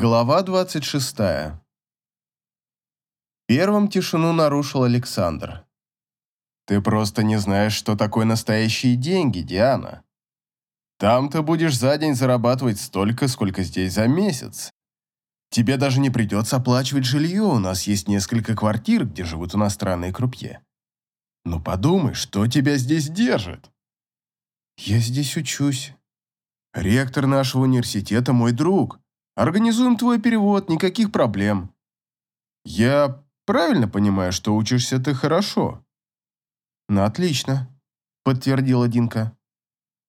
Глава 26. Первым тишину нарушил Александр. «Ты просто не знаешь, что такое настоящие деньги, Диана. Там ты будешь за день зарабатывать столько, сколько здесь за месяц. Тебе даже не придется оплачивать жилье, у нас есть несколько квартир, где живут иностранные крупье. Ну подумай, что тебя здесь держит?» «Я здесь учусь. Ректор нашего университета мой друг». Организуем твой перевод, никаких проблем. Я правильно понимаю, что учишься ты хорошо? Ну, отлично, подтвердила Динка.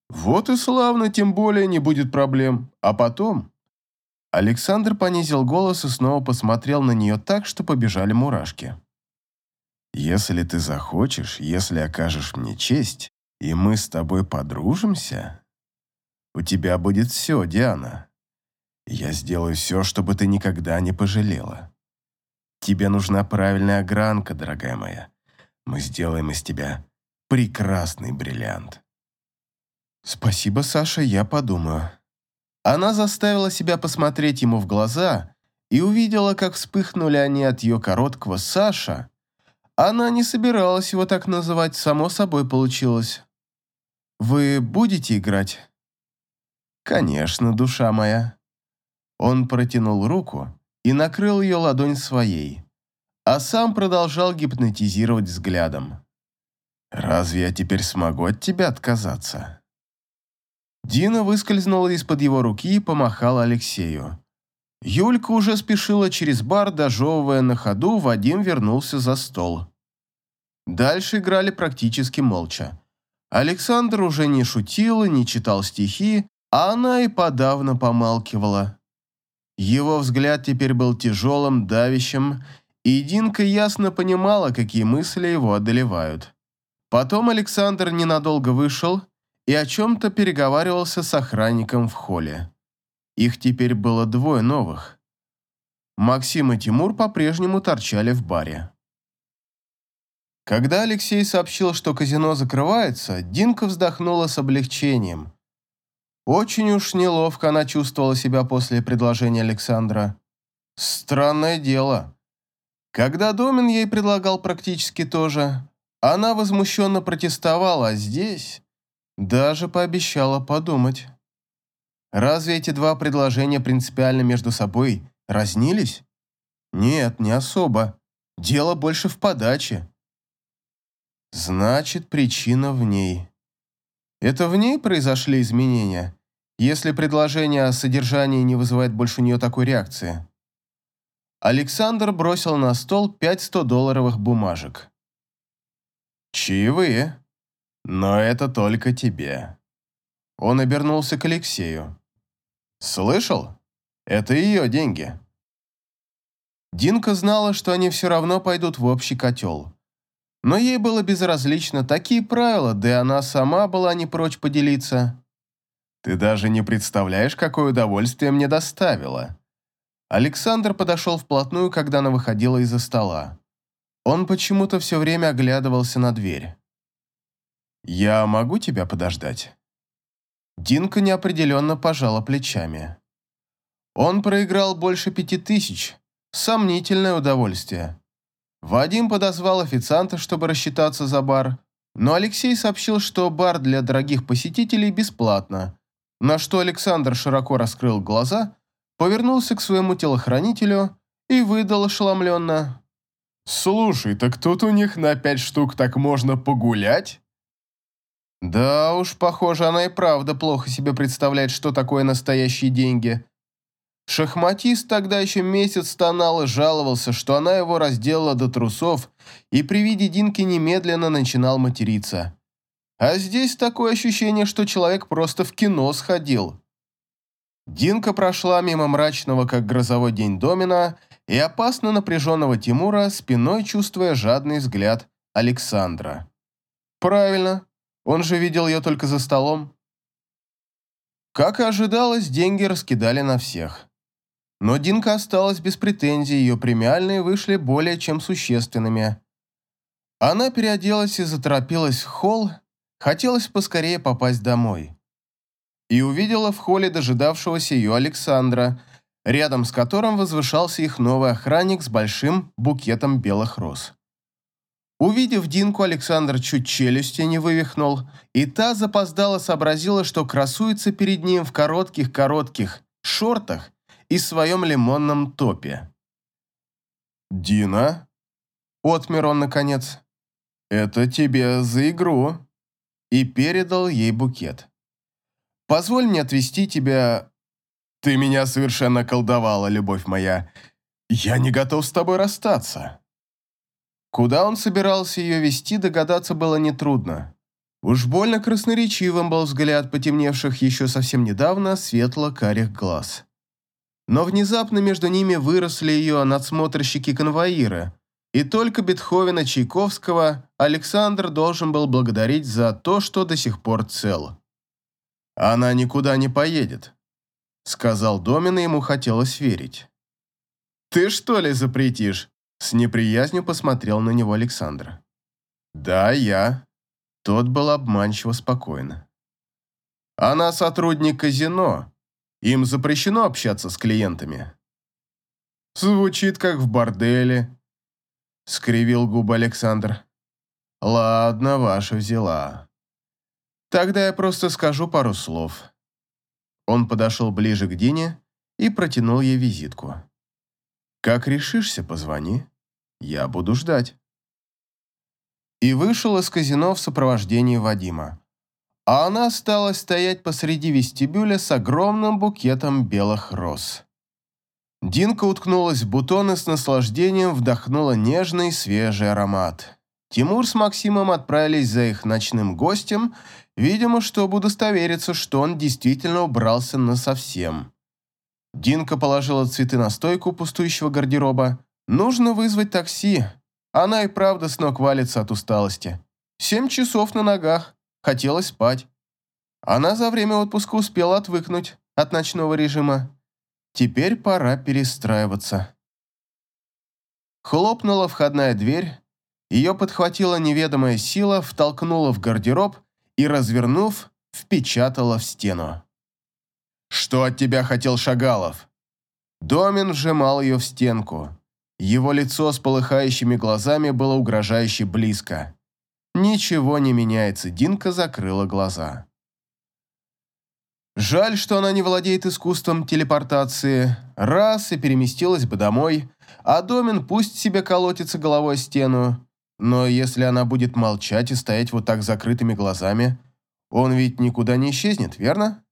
Вот и славно, тем более не будет проблем. А потом... Александр понизил голос и снова посмотрел на нее так, что побежали мурашки. «Если ты захочешь, если окажешь мне честь, и мы с тобой подружимся, у тебя будет все, Диана. Я сделаю все, чтобы ты никогда не пожалела. Тебе нужна правильная огранка, дорогая моя. Мы сделаем из тебя прекрасный бриллиант. Спасибо, Саша, я подумаю. Она заставила себя посмотреть ему в глаза и увидела, как вспыхнули они от ее короткого Саша. Она не собиралась его так называть, само собой получилось. «Вы будете играть?» «Конечно, душа моя», он протянул руку и накрыл ее ладонь своей, а сам продолжал гипнотизировать взглядом. «Разве я теперь смогу от тебя отказаться?» Дина выскользнула из-под его руки и помахала Алексею. Юлька уже спешила через бар, дожевывая на ходу, Вадим вернулся за стол. Дальше играли практически молча. Александр уже не шутил и не читал стихи, а она и подавно помалкивала. Его взгляд теперь был тяжелым, давящим, и Динка ясно понимала, какие мысли его одолевают. Потом Александр ненадолго вышел и о чем-то переговаривался с охранником в холле. Их теперь было двое новых. Максим и Тимур по-прежнему торчали в баре. Когда Алексей сообщил, что казино закрывается, Динка вздохнула с облегчением – очень уж неловко она чувствовала себя после предложения Александра. Странное дело. Когда Домин ей предлагал практически то же, она возмущенно протестовала, а здесь даже пообещала подумать. Разве эти два предложения принципиально между собой разнились? Нет, не особо. Дело больше в подаче. Значит, причина в ней. Это в ней произошли изменения? если предложение о содержании не вызывает больше у нее такой реакции. Александр бросил на стол пять 100-долларовых бумажек. «Чаевые, но это только тебе». Он обернулся к Алексею. «Слышал? Это ее деньги». Динка знала, что они все равно пойдут в общий котел. Но ей было безразлично такие правила, да и она сама была не прочь поделиться. Ты даже не представляешь, какое удовольствие мне доставило». Александр подошел вплотную, когда она выходила из-за стола. Он почему-то все время оглядывался на дверь. «Я могу тебя подождать?» Динка неопределенно пожала плечами. Он проиграл больше пяти тысяч. Сомнительное удовольствие. Вадим подозвал официанта, чтобы рассчитаться за бар, но Алексей сообщил, что бар для дорогих посетителей бесплатно, на что Александр широко раскрыл глаза, повернулся к своему телохранителю и выдал ошеломленно. «Слушай, так тут у них на пять штук так можно погулять?» Да уж, похоже, она и правда плохо себе представляет, что такое настоящие деньги. Шахматист тогда еще месяц стонал и жаловался, что она его разделала до трусов, и при виде Динки немедленно начинал материться. А здесь такое ощущение, что человек просто в кино сходил. Динка прошла мимо мрачного, как грозовой день домина, и опасно напряженного Тимура, спиной чувствуя жадный взгляд Александра. Правильно, он же видел ее только за столом. Как и ожидалось, деньги раскидали на всех. Но Динка осталась без претензий, ее премиальные вышли более чем существенными. Она переоделась и заторопилась в холл, Хотелось поскорее попасть домой. И увидела в холле дожидавшегося ее Александра, рядом с которым возвышался их новый охранник с большим букетом белых роз. Увидев Динку, Александр чуть челюсти не вывихнул, и та запоздала сообразила, что красуется перед ним в коротких-коротких шортах и своем лимонном топе. «Дина?» — отмер он наконец. «Это тебе за игру!» И передал ей букет. «Позволь мне отвезти тебя...» «Ты меня совершенно колдовала, любовь моя. Я не готов с тобой расстаться». Куда он собирался ее вести, догадаться было нетрудно. Уж больно красноречивым был взгляд потемневших еще совсем недавно светло-карих глаз. Но внезапно между ними выросли ее надсмотрщики-конвоиры, и только Бетховена Чайковского Александр должен был благодарить за то, что до сих пор цел. «Она никуда не поедет», — сказал Домин, и ему хотелось верить. «Ты что ли запретишь?» С неприязнью посмотрел на него Александр. «Да, я». Тот был обманчиво спокоен. «Она сотрудник казино. Им запрещено общаться с клиентами». «Звучит, как в борделе», — скривил губы Александр. «Ладно, ваша взяла. Тогда я просто скажу пару слов». Он подошел ближе к Дине и протянул ей визитку. «Как решишься, позвони. Я буду ждать». И вышел из казино в сопровождении Вадима. А она осталась стоять посреди вестибюля с огромным букетом белых роз. Динка уткнулась в бутон и с наслаждением вдохнула нежный свежий аромат. Тимур с Максимом отправились за их ночным гостем, видимо, чтобы удостовериться, что он действительно убрался насовсем. Динка положила цветы на стойку пустующего гардероба. Нужно вызвать такси. Она и правда с ног валится от усталости. Семь часов на ногах. Хотелось спать. Она за время отпуска успела отвыкнуть от ночного режима. Теперь пора перестраиваться. Хлопнула входная дверь. Ее подхватила неведомая сила, втолкнула в гардероб и, развернув, впечатала в стену. «Что от тебя хотел Шагалов?» Домин вжимал ее в стенку. Его лицо с полыхающими глазами было угрожающе близко. Ничего не меняется, Динка закрыла глаза. Жаль, что она не владеет искусством телепортации. Раз и переместилась бы домой, а Домин пусть себе колотится головой о стену. Но если она будет молчать и стоять вот так закрытыми глазами, он ведь никуда не исчезнет, верно?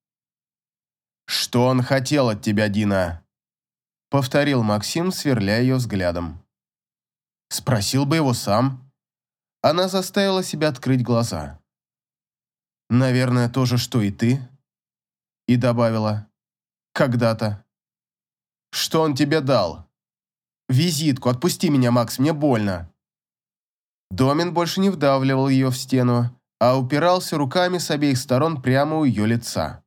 «Что он хотел от тебя, Дина?» Повторил Максим, сверляя ее взглядом. Спросил бы его сам. Она заставила себя открыть глаза. «Наверное, то же, что и ты». И добавила. «Когда-то». «Что он тебе дал?» «Визитку, отпусти меня, Макс, мне больно». Домин больше не вдавливал ее в стену, а упирался руками с обеих сторон прямо у ее лица.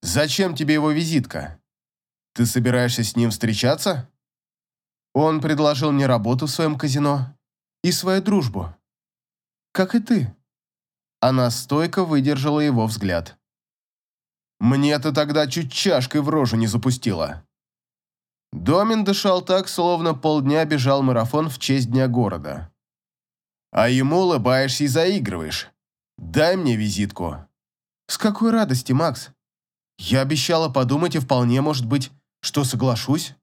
«Зачем тебе его визитка? Ты собираешься с ним встречаться?» Он предложил мне работу в своем казино и свою дружбу. Как и ты. Она стойко выдержала его взгляд. «Мне ты тогда чуть чашкой в рожу не запустила». Домин дышал так, словно полдня бежал марафон в честь Дня города. «А ему улыбаешься и заигрываешь. Дай мне визитку». «С какой радости, Макс? Я обещала подумать и вполне, может быть, что соглашусь.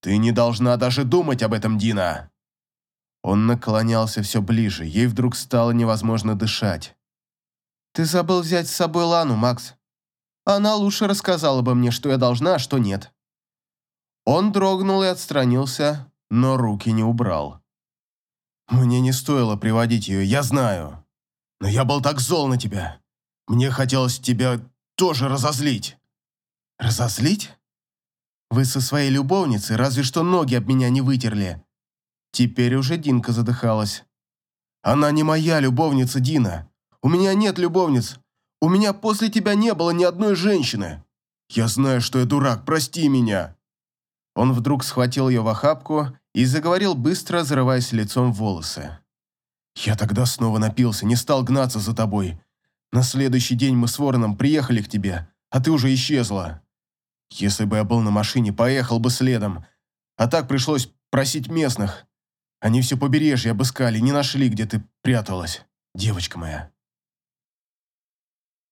Ты не должна даже думать об этом, Дина. Он наклонялся все ближе, ей вдруг стало невозможно дышать. Ты забыл взять с собой Лану, Макс. Она лучше рассказала бы мне, что я должна, а что нет. Он дрогнул и отстранился, но руки не убрал. Мне не стоило приводить ее, я знаю. Но я был так зол на тебя. Мне хотелось тебя тоже разозлить». «Разозлить? Вы со своей любовницей разве что ноги об меня не вытерли». Теперь уже Динка задыхалась. «Она не моя любовница, Дина. У меня нет любовниц. У меня после тебя не было ни одной женщины. Я знаю, что я дурак, прости меня». Он вдруг схватил ее в охапку и заговорил быстро, зарываясь лицом в волосы. «Я тогда снова напился, не стал гнаться за тобой. На следующий день мы с Вороном приехали к тебе, а ты уже исчезла. Если бы я был на машине, поехал бы следом. А так пришлось просить местных. Они все побережье обыскали, не нашли, где ты пряталась, девочка моя.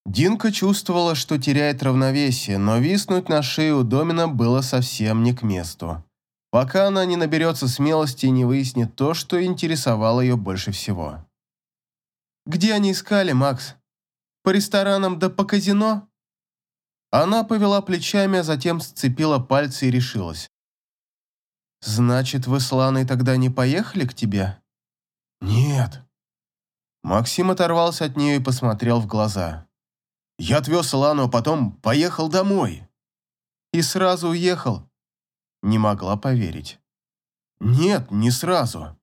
Динка чувствовала, что теряет равновесие, но виснуть на шею Домина было совсем не к месту. Пока она не наберется смелости и не выяснит то, что интересовало ее больше всего. «Где они искали, Макс? По ресторанам да по казино?» Она повела плечами, а затем сцепила пальцы и решилась. «Значит, вы с Ланой тогда не поехали к тебе?» «Нет». Максим оторвался от нее и посмотрел в глаза. «Я отвез Лану, а потом поехал домой». «И сразу уехал?» Не могла поверить. «Нет, не сразу».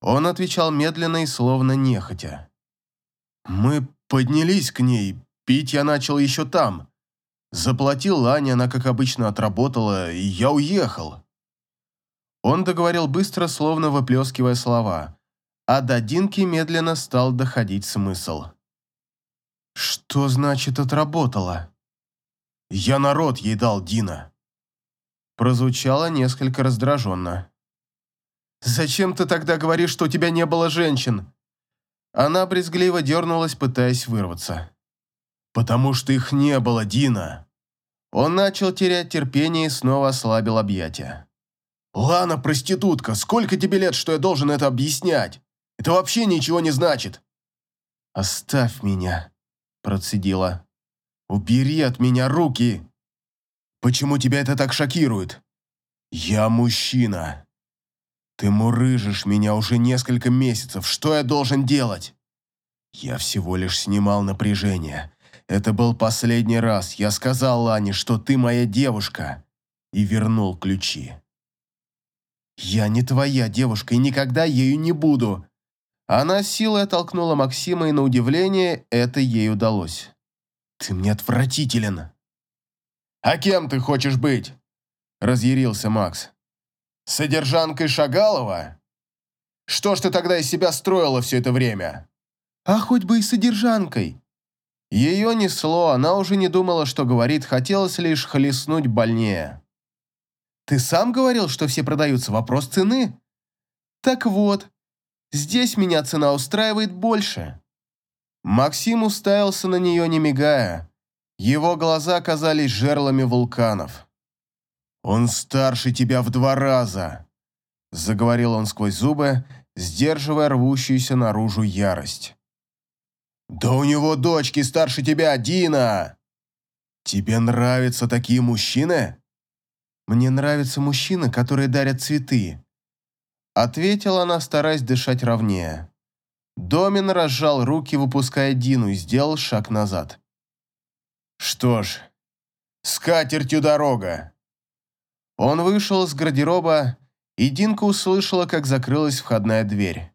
Он отвечал медленно и словно нехотя. «Мы поднялись к ней, пить я начал еще там. Заплатил Ане, она, как обычно, отработала, и я уехал». Он договорил быстро, словно выплескивая слова, а до Динки медленно стал доходить смысл. «Что значит отработала?» «Я народ ей дал, Дина». Прозвучало несколько раздраженно. «Зачем ты тогда говоришь, что у тебя не было женщин?» Она брезгливо дернулась, пытаясь вырваться. «Потому что их не было, Дина!» Он начал терять терпение и снова ослабил объятия. «Лана, проститутка, сколько тебе лет, что я должен это объяснять? Это вообще ничего не значит!» «Оставь меня», – процедила. «Убери от меня руки!» «Почему тебя это так шокирует?» «Я мужчина. Ты мурыжишь меня уже несколько месяцев. Что я должен делать?» «Я всего лишь снимал напряжение. Это был последний раз. Я сказал Лане, что ты моя девушка, и вернул ключи». «Я не твоя девушка и никогда ею не буду». Она силой оттолкнула Максима, и на удивление это ей удалось. «Ты мне отвратителен». «А кем ты хочешь быть?» – разъярился Макс. «Содержанкой Шагалова? Что ж ты тогда из себя строила все это время?» «А хоть бы и содержанкой». Ее несло, она уже не думала, что говорит, хотелось лишь хлестнуть больнее. Ты сам говорил, что все продаются, вопрос цены? Так вот, здесь меня цена устраивает больше. Максим уставился на нее, не мигая. Его глаза казались жерлами вулканов. «Он старше тебя в два раза», — заговорил он сквозь зубы, сдерживая рвущуюся наружу ярость. «Да у него дочки старше тебя, Дина!» «Тебе нравятся такие мужчины?» «Мне нравятся мужчины, которые дарят цветы», — ответила она, стараясь дышать ровнее. Домин разжал руки, выпуская Дину, и сделал шаг назад. «Что ж, с катертью дорога!» Он вышел из гардероба, и Динка услышала, как закрылась входная дверь.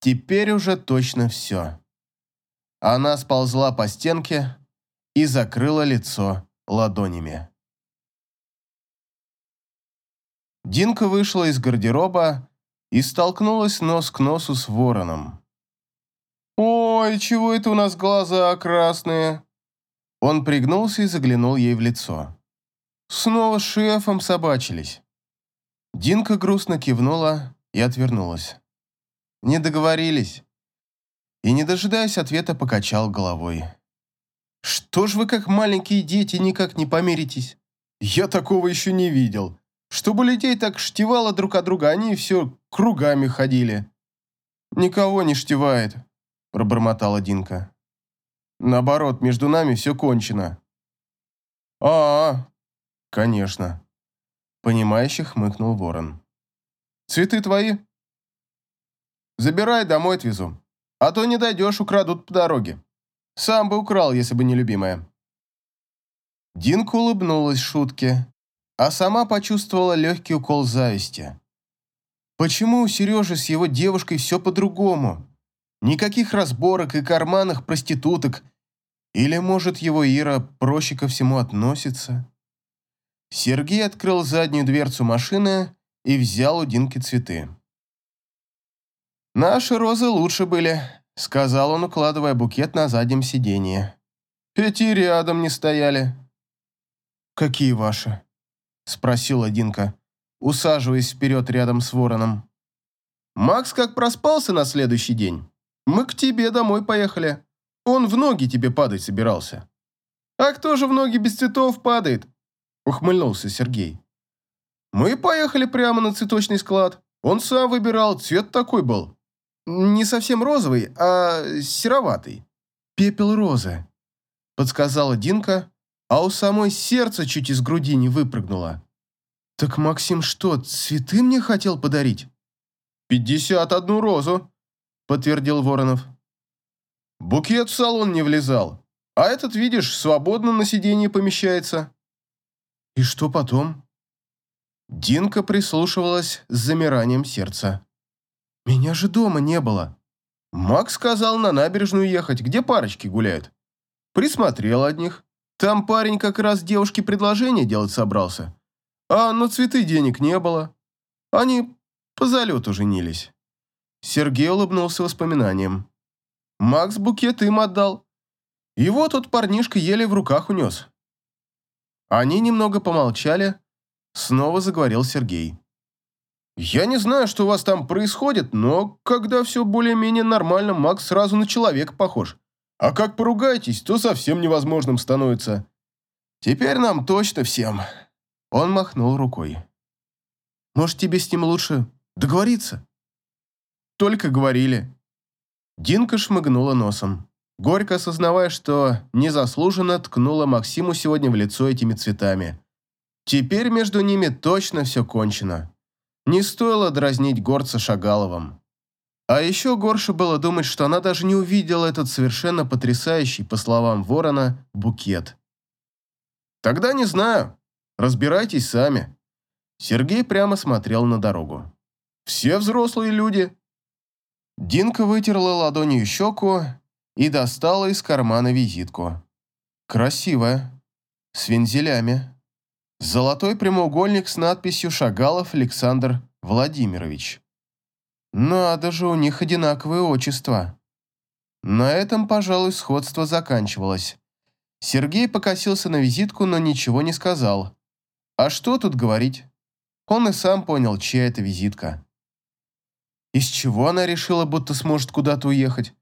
Теперь уже точно все. Она сползла по стенке и закрыла лицо ладонями. Динка вышла из гардероба и столкнулась нос к носу с вороном. «Ой, чего это у нас глаза красные?» Он пригнулся и заглянул ей в лицо. «Снова с шефом собачились». Динка грустно кивнула и отвернулась. «Не договорились». И, не дожидаясь ответа, покачал головой. «Что ж вы, как маленькие дети, никак не помиритесь? Я такого еще не видел. Чтобы людей так штевало друг от друга, они все кругами ходили. «Никого не штевает», – пробормотала Динка. «Наоборот, между нами все кончено». «А, -а, -а конечно», – понимающе хмыкнул Ворон. «Цветы твои?» «Забирай, домой отвезу. А то не дойдешь, украдут по дороге. Сам бы украл, если бы не любимая». Динка улыбнулась шутке, а сама почувствовала легкий укол зависти. Почему у Сережи с его девушкой все по-другому? Никаких разборок и карманных проституток. Или, может, его Ира проще ко всему относится? Сергей открыл заднюю дверцу машины и взял у Динки цветы. «Наши розы лучше были», — сказал он, укладывая букет на заднем сиденье. «Эти рядом не стояли». «Какие ваши?» – спросила Динка, усаживаясь вперед рядом с вороном. «Макс как проспался на следующий день. Мы к тебе домой поехали. Он в ноги тебе падать собирался». «А кто же в ноги без цветов падает?» – ухмыльнулся Сергей. «Мы поехали прямо на цветочный склад. Он сам выбирал, цвет такой был. Не совсем розовый, а сероватый. Пепел розы», – подсказала Динка, а у самой сердце чуть из груди не выпрыгнуло. «Так Максим что, цветы мне хотел подарить?» «Пятьдесят одну розу», – подтвердил Воронов. «Букет в салон не влезал, а этот, видишь, свободно на сиденье помещается». «И что потом?» Динка прислушивалась с замиранием сердца. «Меня же дома не было. Макс сказал на набережную ехать, где парочки гуляют. Присмотрел одних. Там парень как раз девушке предложение делать собрался. А на цветы денег не было. Они по залету женились. Сергей улыбнулся воспоминанием. Макс букет им отдал. Его тот парнишка еле в руках унес. Они немного помолчали. Снова заговорил Сергей. «Я не знаю, что у вас там происходит, но когда все более-менее нормально, Макс сразу на человека похож. А как поругаетесь, то совсем невозможным становится. Теперь нам точно всем он махнул рукой. «Может, тебе с ним лучше договориться?» «Только говорили». Динка шмыгнула носом, горько осознавая, что незаслуженно ткнула Максиму сегодня в лицо этими цветами. Теперь между ними точно все кончено. Не стоило дразнить горца Шагаловым. А еще горше было думать, что она даже не увидела этот совершенно потрясающий, по словам Ворона, букет. «Тогда не знаю», Разбирайтесь сами». Сергей прямо смотрел на дорогу. «Все взрослые люди». Динка вытерла ладонью щеку и достала из кармана визитку. Красивая, с вензелями. Золотой прямоугольник с надписью «Шагалов Александр Владимирович». Надо же, у них одинаковые отчества. На этом, пожалуй, сходство заканчивалось. Сергей покосился на визитку, но ничего не сказал. А что тут говорить? Он и сам понял, чья это визитка. Из чего она решила, будто сможет куда-то уехать?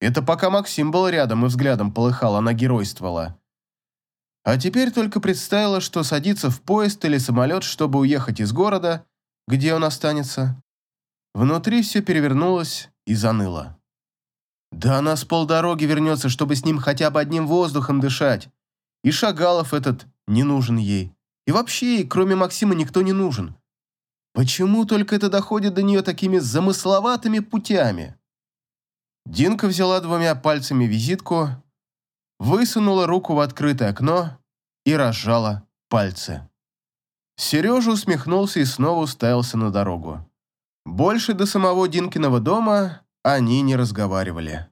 Это пока Максим был рядом и взглядом полыхал, она геройствовала. А теперь только представила, что садится в поезд или самолет, чтобы уехать из города, где он останется. Внутри все перевернулось и заныло. Да она с полдороги вернется, чтобы с ним хотя бы одним воздухом дышать. И Шагалов этот не нужен ей. И вообще, кроме Максима, никто не нужен. Почему только это доходит до нее такими замысловатыми путями? Динка взяла двумя пальцами визитку, высунула руку в открытое окно и разжала пальцы. Сережа усмехнулся и снова уставился на дорогу. Больше до самого Динкиного дома они не разговаривали.